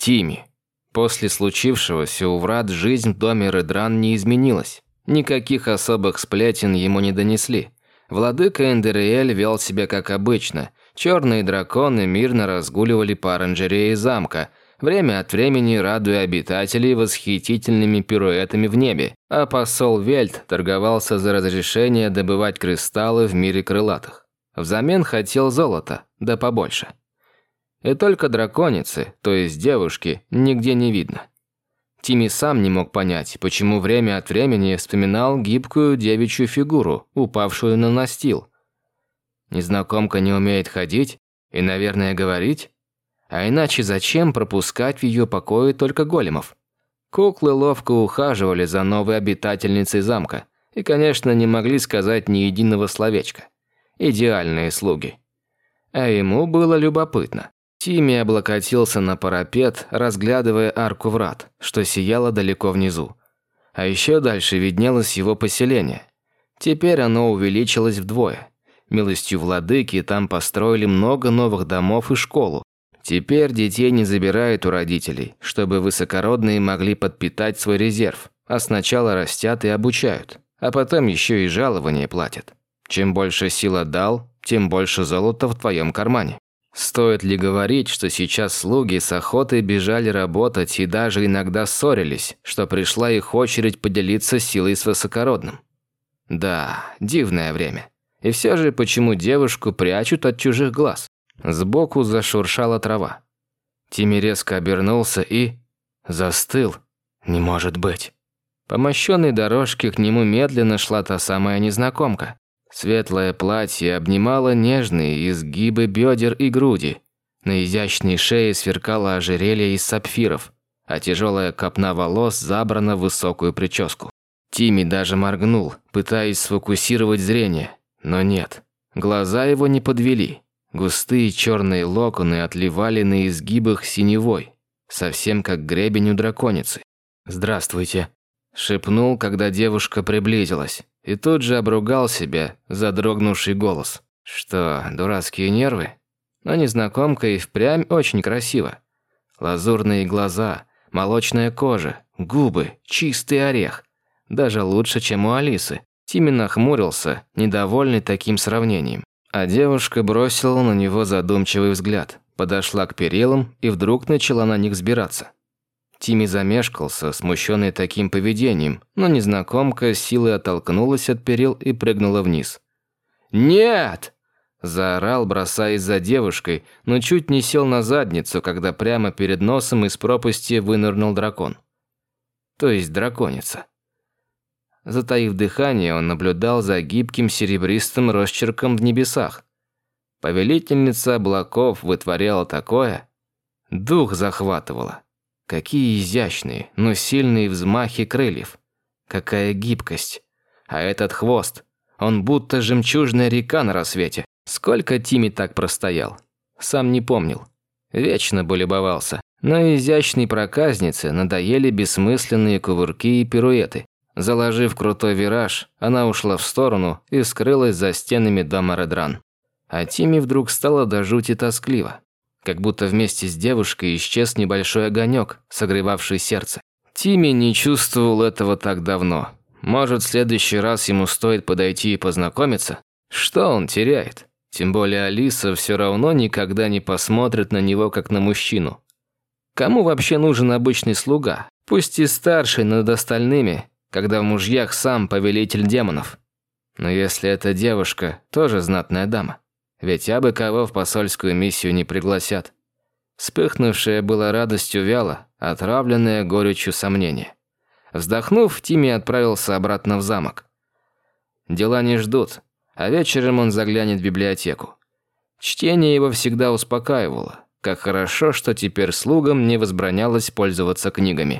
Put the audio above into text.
Тими. После случившегося у врат жизнь в доме Редран не изменилась. Никаких особых сплетен ему не донесли. Владыка Эндериэль вел себя как обычно. Черные драконы мирно разгуливали по оранжерее замка, время от времени радуя обитателей восхитительными пируэтами в небе, а посол Вельт торговался за разрешение добывать кристаллы в мире крылатых. Взамен хотел золота, да побольше. И только драконицы, то есть девушки, нигде не видно. Тими сам не мог понять, почему время от времени вспоминал гибкую девичью фигуру, упавшую на настил. Незнакомка не умеет ходить и, наверное, говорить? А иначе зачем пропускать в ее покое только големов? Куклы ловко ухаживали за новой обитательницей замка и, конечно, не могли сказать ни единого словечка. Идеальные слуги. А ему было любопытно. Тимми облокотился на парапет, разглядывая арку врат, что сияло далеко внизу. А еще дальше виднелось его поселение. Теперь оно увеличилось вдвое. Милостью владыки там построили много новых домов и школу. Теперь детей не забирают у родителей, чтобы высокородные могли подпитать свой резерв, а сначала растят и обучают, а потом еще и жалование платят. Чем больше сила дал, тем больше золота в твоем кармане. Стоит ли говорить, что сейчас слуги с охотой бежали работать и даже иногда ссорились, что пришла их очередь поделиться силой с высокородным? Да, дивное время. И все же, почему девушку прячут от чужих глаз? Сбоку зашуршала трава. Тимми резко обернулся и... Застыл. Не может быть. По мощенной дорожке к нему медленно шла та самая незнакомка. Светлое платье обнимало нежные изгибы бедер и груди. На изящной шее сверкало ожерелье из сапфиров, а тяжелая копна волос забрана в высокую прическу. Тимми даже моргнул, пытаясь сфокусировать зрение, но нет. Глаза его не подвели. Густые черные локоны отливали на изгибах синевой, совсем как гребень у драконицы. «Здравствуйте», – шепнул, когда девушка приблизилась. И тут же обругал себя за дрогнувший голос. Что, дурацкие нервы? Но незнакомка и впрямь очень красиво. Лазурные глаза, молочная кожа, губы, чистый орех. Даже лучше, чем у Алисы. Тимми нахмурился, недовольный таким сравнением. А девушка бросила на него задумчивый взгляд, подошла к перилам и вдруг начала на них сбираться. Тимми замешкался, смущенный таким поведением, но незнакомка силой оттолкнулась от перил и прыгнула вниз. «Нет!» – заорал, бросаясь за девушкой, но чуть не сел на задницу, когда прямо перед носом из пропасти вынырнул дракон. То есть драконица. Затаив дыхание, он наблюдал за гибким серебристым росчерком в небесах. Повелительница облаков вытворяла такое, дух захватывала. Какие изящные, но сильные взмахи крыльев. Какая гибкость. А этот хвост, он будто жемчужная река на рассвете. Сколько Тими так простоял? Сам не помнил. Вечно бы любовался. Но изящной проказнице надоели бессмысленные кувырки и пируэты. Заложив крутой вираж, она ушла в сторону и скрылась за стенами дома Редран. А Тими вдруг стало до жути тоскливо как будто вместе с девушкой исчез небольшой огонек, согревавший сердце. Тимми не чувствовал этого так давно. Может, в следующий раз ему стоит подойти и познакомиться? Что он теряет? Тем более Алиса все равно никогда не посмотрит на него как на мужчину. Кому вообще нужен обычный слуга? Пусть и старший над остальными, когда в мужьях сам повелитель демонов. Но если эта девушка тоже знатная дама. Ведь абы кого в посольскую миссию не пригласят. Вспыхнувшая была радостью вяло, отравленная горечью сомнения. Вздохнув, Тимми отправился обратно в замок. Дела не ждут, а вечером он заглянет в библиотеку. Чтение его всегда успокаивало. Как хорошо, что теперь слугам не возбранялось пользоваться книгами.